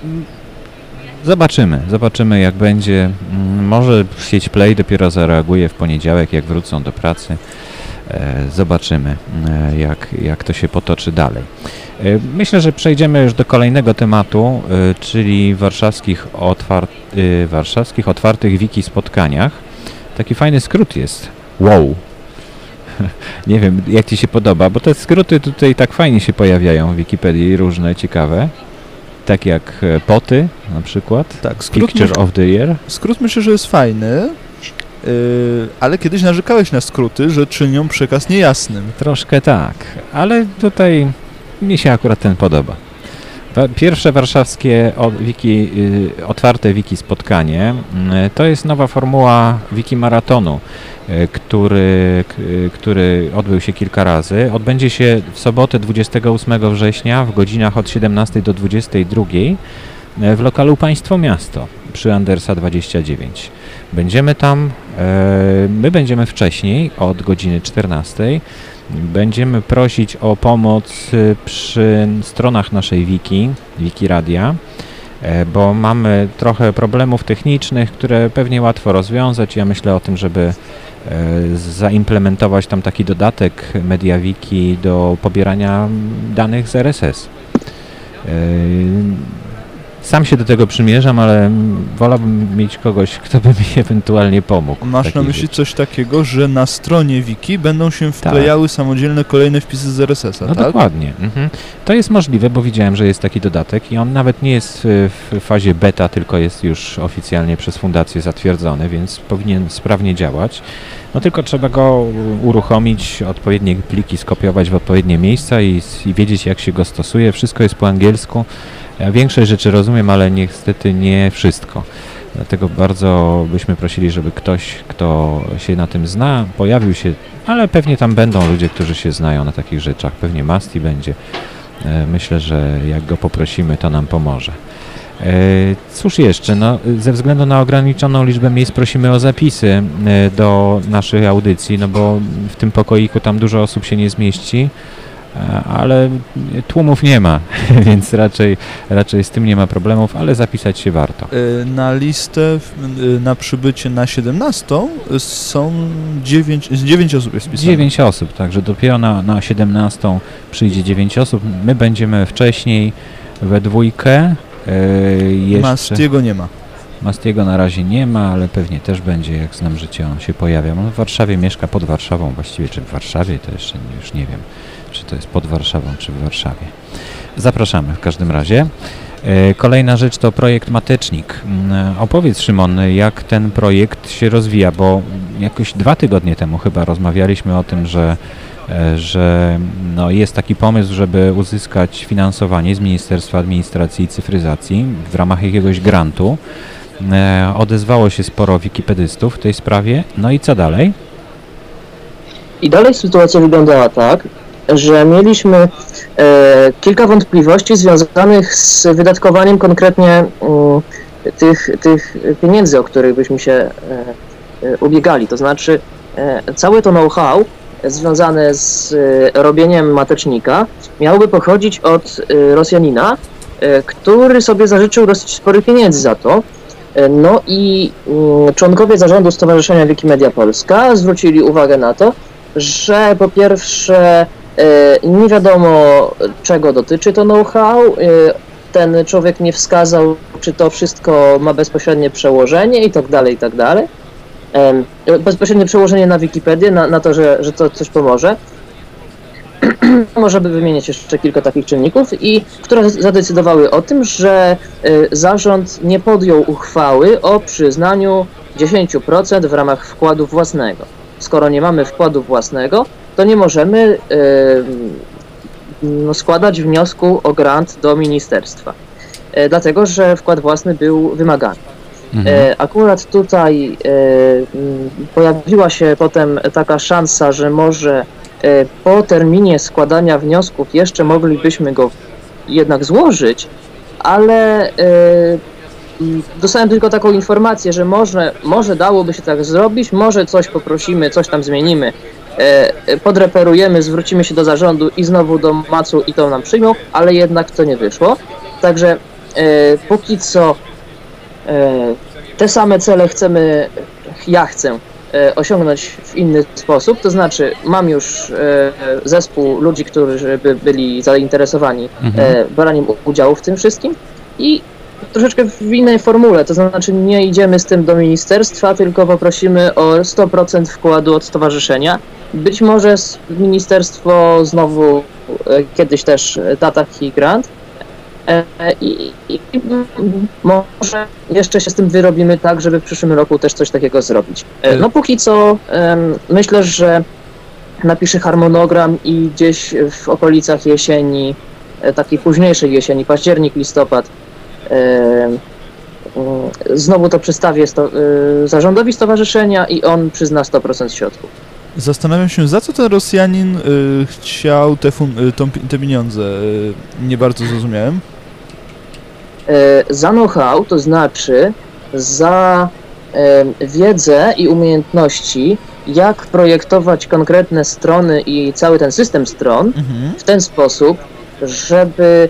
Zobaczymy, zobaczymy jak będzie. Mm, Może sieć Play dopiero zareaguje w poniedziałek, jak wrócą do pracy. E, Zobaczymy, e, jak, jak to się potoczy dalej. Myślę, że przejdziemy już do kolejnego tematu, czyli warszawskich, otwar e, warszawskich otwartych wiki spotkaniach. Taki fajny skrót jest. Wow. Nie wiem, jak Ci się podoba, bo te skróty tutaj tak fajnie się pojawiają w Wikipedii, różne, ciekawe. Tak jak e, poty na przykład. Tak, skrót, Picture myśl, of the Year. skrót myślę, że jest fajny, yy, ale kiedyś narzekałeś na skróty, że czynią przekaz niejasnym. Troszkę tak, ale tutaj mi się akurat ten podoba. Wa- Pierwsze warszawskie wiki, y, otwarte wiki spotkanie y, to jest nowa formuła wiki maratonu, y, który, który odbył się kilka razy. Odbędzie się w sobotę 28 września w godzinach od 17 do 22 y, w lokalu Państwo Miasto przy Andersa 29. Będziemy tam, e, my będziemy wcześniej od godziny 14. Będziemy prosić o pomoc y, przy stronach naszej wiki, wiki radia, e, bo mamy trochę problemów technicznych, które pewnie łatwo rozwiązać. Ja myślę o tym, żeby e, zaimplementować tam taki dodatek MediaWiki do pobierania danych z RSS. E, Sam się do tego przymierzam, ale wolałbym mieć kogoś, kto by mi ewentualnie pomógł. Masz na myśli rzeczy. coś takiego, że na stronie wiki będą się wklejały samodzielne kolejne wpisy z RSS-a, No tak? dokładnie. Mhm. To jest możliwe, bo widziałem, że jest taki dodatek i on nawet nie jest w, w fazie beta, tylko jest już oficjalnie przez fundację zatwierdzony, więc powinien sprawnie działać. No tylko trzeba go uruchomić, odpowiednie pliki skopiować w odpowiednie miejsca i, i wiedzieć jak się go stosuje. Wszystko jest po angielsku. Ja większość rzeczy rozumiem, ale niestety nie wszystko. Dlatego bardzo byśmy prosili, żeby ktoś, kto się na tym zna, pojawił się, ale pewnie tam będą ludzie, którzy się znają na takich rzeczach. Pewnie Masti będzie. E, Myślę, że jak go poprosimy, to nam pomoże. E, Cóż jeszcze, no, ze względu na ograniczoną liczbę miejsc prosimy o zapisy e, do naszych audycji, no bo w tym pokoiku tam dużo osób się nie zmieści, ale tłumów nie ma, więc raczej, raczej z tym nie ma problemów, ale zapisać się warto. Y, Na listę, y, na przybycie na 17 są 9, 9 osób jest wpisane. 9 osób, także dopiero na, na 17 przyjdzie 9 osób. My będziemy wcześniej we dwójkę. Jeszcze Mastiego nie ma. Mastiego na razie nie ma, ale pewnie też będzie, jak znam życie, on się pojawia. On w Warszawie mieszka pod Warszawą właściwie, czy w Warszawie, to jeszcze już nie wiem, czy to jest pod Warszawą, czy w Warszawie. Zapraszamy w każdym razie. E, Kolejna rzecz to projekt Matecznik. Mm, Opowiedz Szymon, jak ten projekt się rozwija, bo jakoś dwa tygodnie temu chyba rozmawialiśmy o tym, że, e, że no jest taki pomysł, żeby uzyskać finansowanie z Ministerstwa Administracji i Cyfryzacji w ramach jakiegoś grantu. E, Odezwało się sporo wikipedystów w tej sprawie. No i co dalej? I dalej sytuacja wyglądała tak, że mieliśmy e, kilka wątpliwości związanych z wydatkowaniem konkretnie mm, tych, tych pieniędzy, o których byśmy się e, e, ubiegali. To znaczy, całe to know-how związane z robieniem matecznika miałoby pochodzić od Rosjanina, który sobie zażyczył dosyć sporych pieniędzy za to. No i mm, członkowie zarządu Stowarzyszenia Wikimedia Polska zwrócili uwagę na to, że po pierwsze nie wiadomo czego dotyczy to know-how, e, ten człowiek nie wskazał, czy to wszystko ma bezpośrednie przełożenie i tak dalej, i tak dalej. Bezpośrednie przełożenie na Wikipedię, na, na to, że, że to coś pomoże. Może by wymienić jeszcze kilka takich czynników, i które zadecydowały o tym, że y, zarząd nie podjął uchwały o przyznaniu 10% w ramach wkładu własnego. Skoro nie mamy wkładu własnego, to nie możemy no, składać wniosku o grant do ministerstwa. E, Dlatego, że wkład własny był wymagany. E, Akurat tutaj e, pojawiła się potem taka szansa, że może po terminie składania wniosków jeszcze moglibyśmy go jednak złożyć, ale dostałem tylko taką informację, że może, może dałoby się tak zrobić, może coś poprosimy, coś tam zmienimy, podreperujemy, zwrócimy się do zarządu i znowu do MAC-u i to nam przyjmą, ale jednak to nie wyszło. Także e, póki co e, te same cele chcemy, ja chcę e, osiągnąć w inny sposób, to znaczy mam już e, zespół ludzi, którzy by byli zainteresowani Mhm. e, braniem udziału w tym wszystkim i troszeczkę w innej formule, to znaczy nie idziemy z tym do ministerstwa, tylko poprosimy o 100% wkładu od stowarzyszenia. Być może ministerstwo znowu e, kiedyś też e, da taki grant e, i, i, i mm, może jeszcze się z tym wyrobimy tak, żeby w przyszłym roku też coś takiego zrobić. E, No póki co myślę, że napiszę harmonogram i gdzieś w okolicach jesieni, e, takiej późniejszej jesieni, październik, listopad, e, znowu to przedstawię sto, e, zarządowi stowarzyszenia i on przyzna 100% środków. Zastanawiam się, za co ten Rosjanin y, chciał te, y, tą, te pieniądze. Y, nie bardzo zrozumiałem. E, Za know-how, to znaczy za wiedzę i umiejętności, jak projektować konkretne strony i cały ten system stron, Mhm. w ten sposób, żeby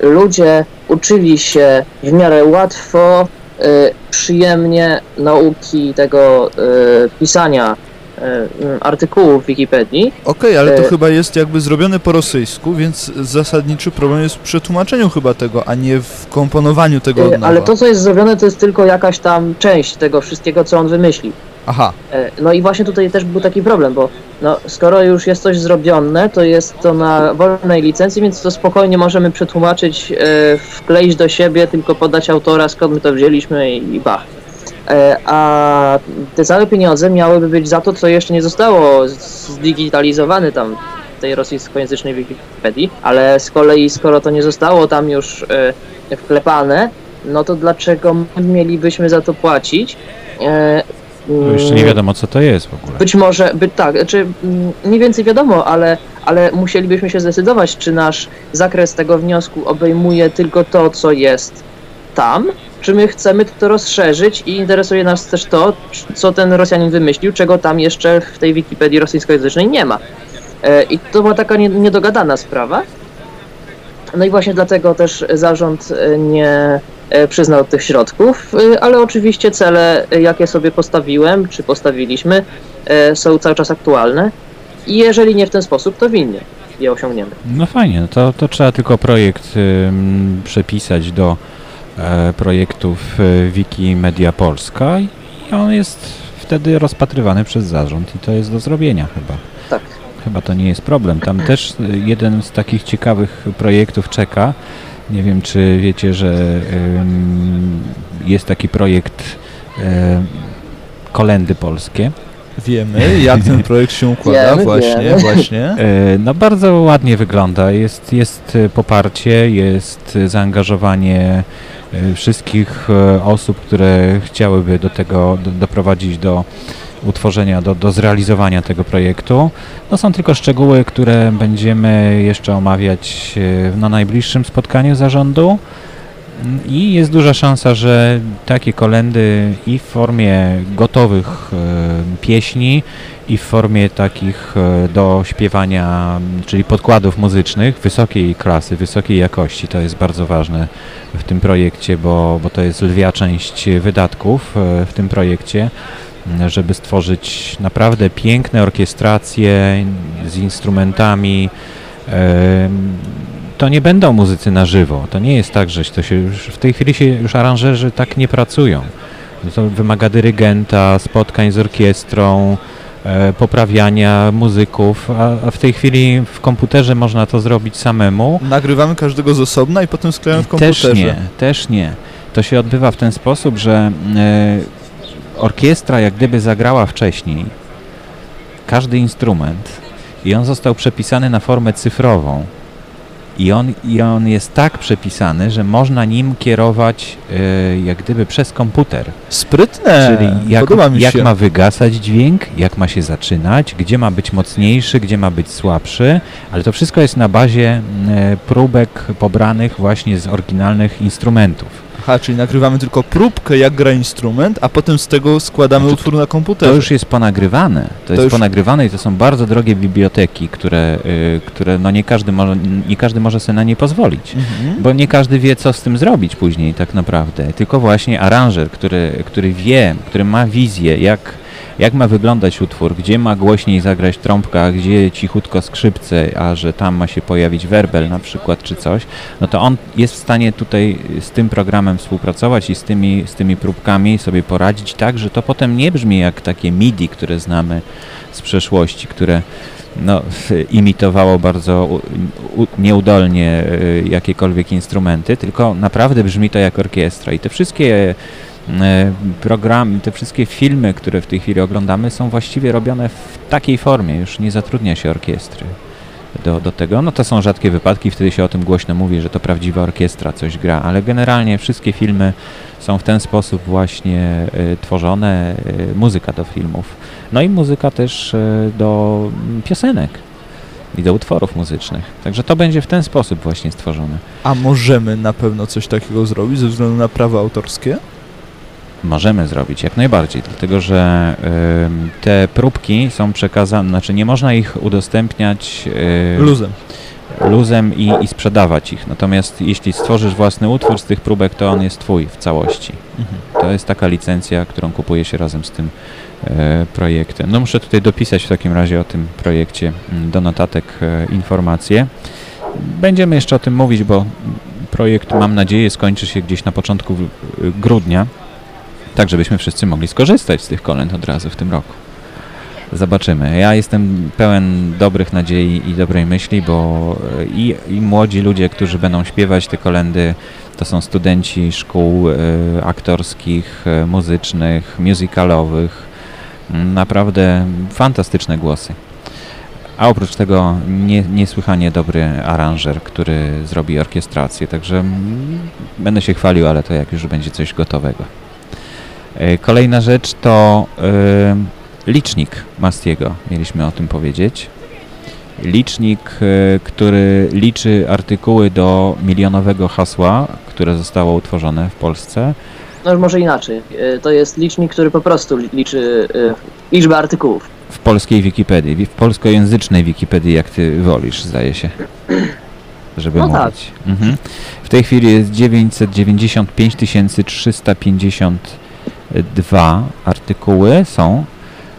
ludzie uczyli się w miarę łatwo, y, przyjemnie nauki tego y, pisania y, y, artykułów w Wikipedii. Okej, ale to chyba jest jakby zrobione po rosyjsku, więc zasadniczy problem jest w przetłumaczeniu chyba tego, a nie w komponowaniu tego od Y, nowa. Ale to, co jest zrobione, to jest tylko jakaś tam część tego wszystkiego, co on wymyślił. Aha, E, No i właśnie tutaj też był taki problem, bo no, skoro już jest coś zrobione, to jest to na wolnej licencji, więc to spokojnie możemy przetłumaczyć, e, wkleić do siebie, tylko podać autora, skąd my to wzięliśmy i, i bach. E, a te całe pieniądze miałyby być za to, co jeszcze nie zostało zdigitalizowane tam w tej rosyjskojęzycznej Wikipedii, ale z kolei skoro to nie zostało tam już wklepane, no to dlaczego my mielibyśmy za to płacić? Bo jeszcze nie wiadomo, co to jest w ogóle. być może, by, tak, czy mniej więcej wiadomo, ale, ale musielibyśmy się zdecydować, czy nasz zakres tego wniosku obejmuje tylko to, co jest tam, czy my chcemy to rozszerzyć i interesuje nas też to, co ten Rosjanin wymyślił, czego tam jeszcze w tej Wikipedii rosyjskojęzycznej nie ma. E, I to była taka nie, niedogadana sprawa. No i właśnie dlatego też zarząd e, nie przyznał tych środków, e, ale oczywiście cele, e, jakie sobie postawiłem, czy postawiliśmy, e, są cały czas aktualne i jeżeli nie w ten sposób, to w inny je osiągniemy. No fajnie, no to, to trzeba tylko projekt ym, przepisać do e, projektów e, Wikimedia Polska i on jest wtedy rozpatrywany przez zarząd i to jest do zrobienia chyba. Tak. Chyba to nie jest problem. Tam też y, jeden z takich ciekawych projektów czeka. Nie wiem, czy wiecie, że jest taki projekt em, kolendy polskie. wiemy, jak ten projekt się układa, Wiemy, właśnie, wiemy. właśnie. E, No bardzo ładnie wygląda. Jest, jest e, poparcie, jest e, zaangażowanie e, wszystkich e, osób, które chciałyby do tego do, doprowadzić do utworzenia, do, do zrealizowania tego projektu. No są tylko szczegóły, które będziemy jeszcze omawiać e, na najbliższym spotkaniu zarządu. I jest duża szansa, że takie kolendy i w formie gotowych e, pieśni, i w formie takich e, do śpiewania, czyli podkładów muzycznych wysokiej klasy, wysokiej jakości. To jest bardzo ważne w tym projekcie, bo, bo to jest lwia część wydatków w tym projekcie, żeby stworzyć naprawdę piękne orkiestracje z instrumentami. To nie będą muzycy na żywo. To nie jest tak, że to się już, w tej chwili się już aranżerzy tak nie pracują. To wymaga dyrygenta, spotkań z orkiestrą, e, poprawiania muzyków, a, w tej chwili w komputerze można to zrobić samemu. Nagrywamy każdego z osobna i potem sklejamy w Też komputerze. nie, też nie. To się odbywa w ten sposób, że e, orkiestra jak gdyby zagrała wcześniej każdy instrument i on został przepisany na formę cyfrową. I on, I on jest tak przepisany, że można nim kierować e, jak gdyby przez komputer. Sprytne, Czyli jak, jak ma wygasać dźwięk, jak ma się zaczynać, gdzie ma być mocniejszy, gdzie ma być słabszy, ale to wszystko jest na bazie e, próbek pobranych właśnie z oryginalnych instrumentów. Aha, czyli nagrywamy tylko próbkę, jak gra instrument, a potem z tego składamy Znaczy, utwór na To komputerze. już jest ponagrywane. To, jest już- ponagrywane i to są bardzo drogie biblioteki, które, y, które no nie każdy, może, nie każdy może sobie na nie pozwolić. Mhm. Bo nie każdy wie, co z tym zrobić później tak naprawdę. Tylko właśnie aranżer, który, który wie, który ma wizję, jak, jak ma wyglądać utwór, gdzie ma głośniej zagrać trąbka, gdzie cichutko skrzypce, a że tam ma się pojawić werbel na przykład, czy coś, no to on jest w stanie tutaj z tym programem współpracować i z tymi, z tymi próbkami sobie poradzić tak, że to potem nie brzmi jak takie MIDI, które znamy z przeszłości, które no, imitowało bardzo nieudolnie y, jakiekolwiek instrumenty, tylko naprawdę brzmi to jak orkiestra. I te wszystkie programy, te wszystkie filmy, które w tej chwili oglądamy, są właściwie robione w takiej formie. Już nie zatrudnia się orkiestry do, do tego. No to są rzadkie wypadki, wtedy się o tym głośno mówi, że to prawdziwa orkiestra coś gra, ale generalnie wszystkie filmy są w ten sposób właśnie e, tworzone, e, muzyka do filmów. No i muzyka też e, do piosenek i do utworów muzycznych. Także to będzie w ten sposób właśnie stworzone. A możemy na pewno coś takiego zrobić ze względu na prawa autorskie? Możemy zrobić jak najbardziej, dlatego że te próbki są przekazane, znaczy nie można ich udostępniać y, Luzem. luzem i, i sprzedawać ich. Natomiast jeśli stworzysz własny utwór z tych próbek, to on jest twój w całości. Mhm. To jest taka licencja, którą kupuje się razem z tym e, projektem. No muszę tutaj dopisać w takim razie o tym projekcie mm, do notatek e, informacje. Będziemy jeszcze o tym mówić, bo projekt mam nadzieję skończy się gdzieś na początku w- grudnia, tak żebyśmy wszyscy mogli skorzystać z tych kolęd od razu w tym roku. Zobaczymy. Ja jestem pełen dobrych nadziei i dobrej myśli, bo e, i, i młodzi ludzie, którzy będą śpiewać te kolendy, to są studenci szkół e, aktorskich, e, muzycznych, musicalowych. Naprawdę fantastyczne głosy. A oprócz tego nie, niesłychanie dobry aranżer, który zrobi orkiestrację, także będę się chwalił, ale to jak już będzie coś gotowego. E, Kolejna rzecz to e, licznik Mastiego, mieliśmy o tym powiedzieć. Licznik, e, który liczy artykuły do milionowego hasła, które zostało utworzone w Polsce. No może inaczej. To jest licznik, który po prostu li- liczy liczbę artykułów. w polskiej Wikipedii, wi- w polskojęzycznej Wikipedii, jak ty wolisz, zdaje się. Żeby No tak. mówić. Mhm. W tej chwili jest 995 352 artykuły są.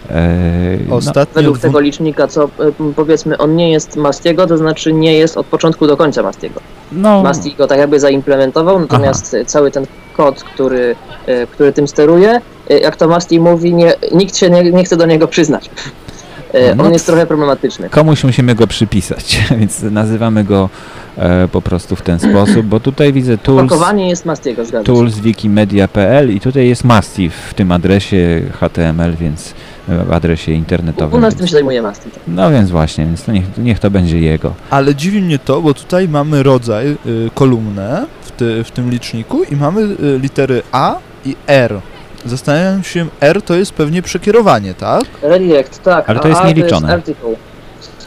E, no, Ostatnio Według tego licznika, co y, powiedzmy, on nie jest Mastiego, to znaczy nie jest od początku do końca Mastiego. no, Masti go tak jakby zaimplementował, natomiast y, cały ten kod, który, y, który tym steruje, jak to Masti mówi, nie, nikt się nie, nie chce do niego przyznać. No On to- jest trochę problematyczny. komuś musimy go przypisać, więc nazywamy go e, po prostu w ten sposób, bo tutaj widzę tools, Pakowanie jest Mastiego, zgadza się. tools wikimedia.pl i tutaj jest Masti w tym adresie HTML, więc e, w adresie internetowym. U nas więc- tym się zajmuje Masti. No więc właśnie, więc to niech, niech to będzie jego. Ale dziwi mnie to, bo tutaj mamy rodzaj, y, kolumnę w, ty, w tym liczniku i mamy y, litery A i R. Zastanawiam się, R to jest pewnie przekierowanie, tak? Redirect, tak. Ale to jest a, nieliczone. artykuł.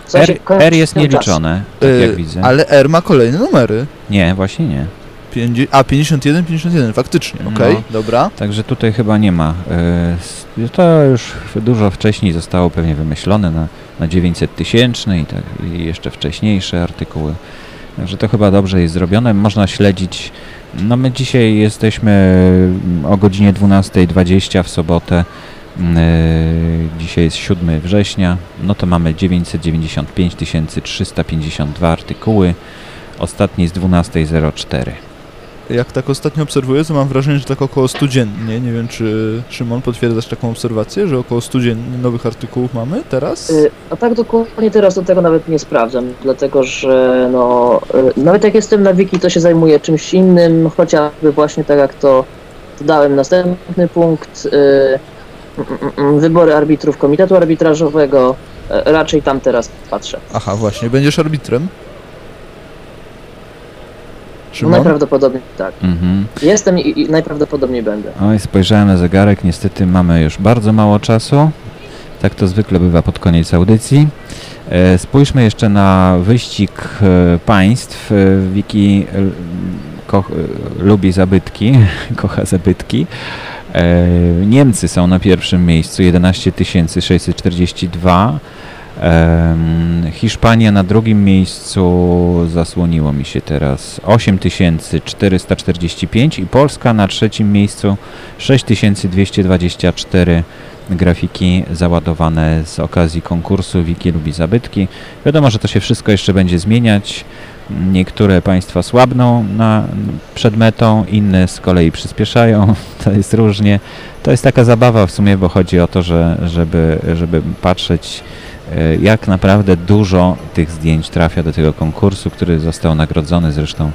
W sensie R, kończy R jest czas. nieliczone, tak Y, jak widzę. Ale R ma kolejne numery. Nie, właśnie nie. Pięćdzie- A, 51, 51, faktycznie, okej, No. dobra. Także tutaj chyba nie ma. e, s- To już dużo wcześniej zostało pewnie wymyślone na, na 900 tysięczny i, tak, i jeszcze wcześniejsze artykuły. Także to chyba dobrze jest zrobione. Można śledzić. No my dzisiaj jesteśmy mm, o godzinie 12.20 w sobotę. E, Dzisiaj jest 7 września. No to mamy 995 352 artykuły. Ostatni jest 12.04. Jak tak ostatnio obserwuję, to mam wrażenie, że tak około 100 dziennie. Nie wiem, czy Szymon potwierdzasz taką obserwację, że około 100 dziennie nowych artykułów mamy teraz? Y, A tak dokładnie teraz do tego nawet nie sprawdzam, dlatego że no, y, nawet jak jestem na wiki, to się zajmuję czymś innym, chociażby właśnie tak jak to dałem następny punkt, y, wybory arbitrów komitetu arbitrażowego, y, raczej tam teraz patrzę. Aha, właśnie, będziesz arbitrem? No, Szymon? najprawdopodobniej tak. Mhm. Jestem i, i najprawdopodobniej będę. Oj, spojrzałem na zegarek, niestety mamy już bardzo mało czasu. Tak to zwykle bywa pod koniec audycji. E, spójrzmy jeszcze na wyścig e, państw. E, Wiki, ko- e, lubi zabytki, kocha zabytki. E, Niemcy są na pierwszym miejscu 11 642. Em, Hiszpania na drugim miejscu zasłoniło mi się teraz 8445 i Polska na trzecim miejscu 6224 grafiki załadowane z okazji konkursu Wiki lubi zabytki. Wiadomo, że to się wszystko jeszcze będzie zmieniać. Niektóre państwa słabną na, przed metą, inne z kolei przyspieszają. To jest różnie. To jest taka zabawa w sumie, bo chodzi o to, że, żeby, żeby patrzeć e, jak naprawdę dużo tych zdjęć trafia do tego konkursu, który został nagrodzony zresztą,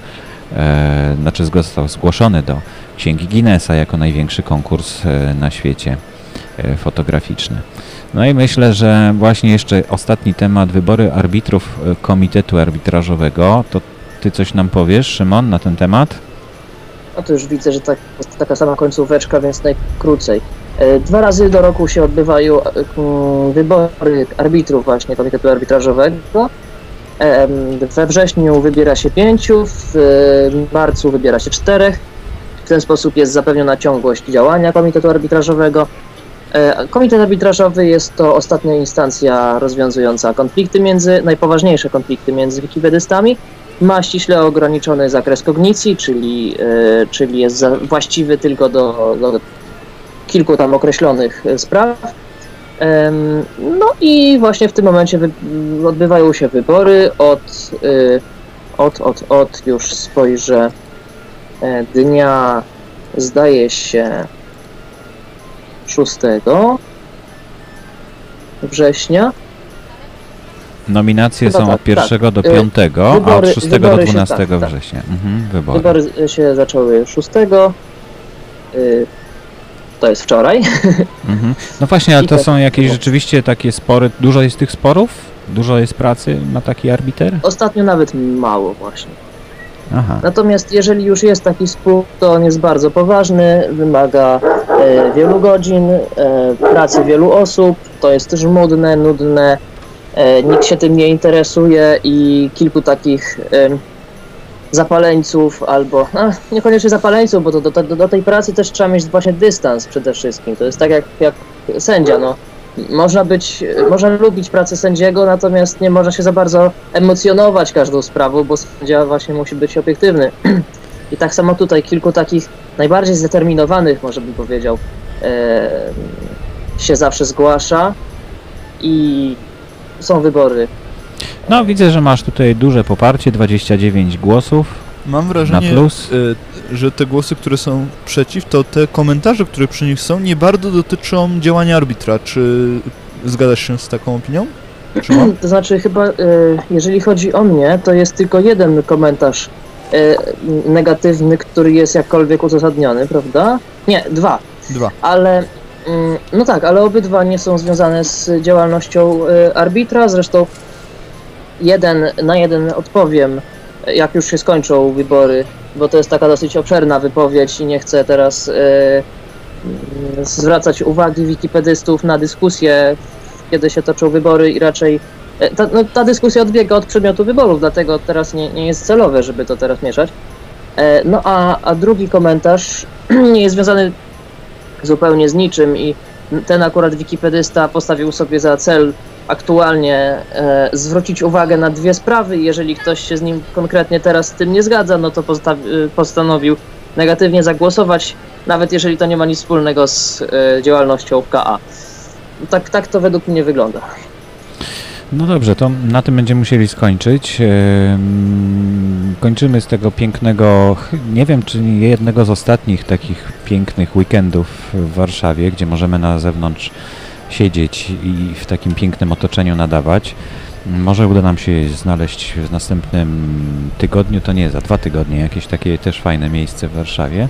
e, znaczy został zgłoszony do Księgi Guinnessa jako największy konkurs e, na świecie e, fotograficzny. No i myślę, że właśnie jeszcze ostatni temat, wybory arbitrów e, Komitetu Arbitrażowego. To ty coś nam powiesz, Szymon, na ten temat? No to już widzę, że tak, taka sama końcóweczka, więc najkrócej. E, Dwa razy do roku się odbywają e, mm, wybory arbitrów właśnie Komitetu Arbitrażowego. We wrześniu wybiera się pięciu, w marcu wybiera się czterech. W ten sposób jest zapewniona ciągłość działania Komitetu Arbitrażowego. E, Komitet Arbitrażowy jest to ostatnia instancja rozwiązująca konflikty między, najpoważniejsze konflikty między wikipedystami. Ma ściśle ograniczony zakres kognicji, czyli, e, czyli jest właściwy tylko do, do kilku tam określonych e, spraw. No i właśnie w tym momencie odbywają się wybory od, od, od, od już spojrzę dnia, zdaje się 6 września. Nominacje Chyba są tak, od 1 do Y, 5, a od wybory- 6 do wybory się- 12 tak, tak. września. Mhm, wybory. Wybory się zaczęły 6. y, To jest wczoraj. Mhm. No właśnie, ale to tak są jakieś rzeczywiście takie spory, dużo jest tych sporów? Dużo jest pracy na taki arbiter? Ostatnio nawet mało właśnie. Aha. Natomiast jeżeli już jest taki spór, to on jest bardzo poważny, wymaga wielu godzin, e, pracy wielu osób, to jest też nudne, nudne, e, nikt się tym nie interesuje i kilku takich zapaleńców albo, a, niekoniecznie zapaleńców, bo do, do, do tej pracy też trzeba mieć właśnie dystans przede wszystkim. To jest tak jak, jak sędzia, no. Można być, można lubić pracę sędziego, natomiast nie można się za bardzo emocjonować każdą sprawą, bo sędzia właśnie musi być obiektywny. I tak samo tutaj kilku takich najbardziej zdeterminowanych, może bym powiedział, e, się zawsze zgłasza i są wybory. No widzę, że masz tutaj duże poparcie, 29 głosów Mam na wrażenie, plus. y, że te głosy, które są przeciw, to te komentarze, które przy nich są, nie bardzo dotyczą działania arbitra. Czy zgadzasz się z taką opinią? To znaczy chyba, e, jeżeli chodzi o mnie, to jest tylko jeden komentarz e, negatywny, który jest jakkolwiek uzasadniony, prawda? Nie, dwa. Dwa. ale mm, no tak, ale obydwa nie są związane z działalnością y, arbitra. Zresztą jeden na jeden odpowiem, jak już się skończą wybory, bo to jest taka dosyć obszerna wypowiedź i nie chcę teraz y, mm, zwracać uwagi wikipedystów na dyskusję, kiedy się toczą wybory i raczej y, ta, no, ta dyskusja odbiega od przedmiotu wyborów, dlatego teraz nie, nie jest celowe, żeby to teraz mieszać. E, No a, a drugi komentarz nie jest związany zupełnie z niczym i ten akurat wikipedysta postawił sobie za cel aktualnie e, zwrócić uwagę na dwie sprawy jeżeli ktoś się z nim konkretnie teraz z tym nie zgadza, no to e, postanowił negatywnie zagłosować, nawet jeżeli to nie ma nic wspólnego z e, działalnością KA. Tak, tak to według mnie wygląda. No dobrze, to na tym będziemy musieli skończyć. Kończymy z tego pięknego, nie wiem czy jednego z ostatnich takich pięknych weekendów w Warszawie, gdzie możemy na zewnątrz siedzieć i w takim pięknym otoczeniu nadawać. Może uda nam się znaleźć w następnym tygodniu, to nie, za dwa tygodnie, jakieś takie też fajne miejsce w Warszawie.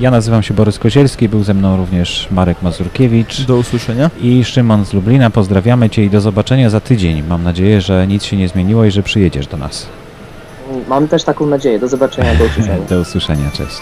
Ja nazywam się Borys Kozielski, był ze mną również Marek Mazurkiewicz Do usłyszenia. i Szymon z Lublina. Pozdrawiamy Cię i do zobaczenia za tydzień. Mam nadzieję, że nic się nie zmieniło i że przyjedziesz do nas. Mam też taką nadzieję. Do zobaczenia, do usłyszenia. Do usłyszenia, cześć.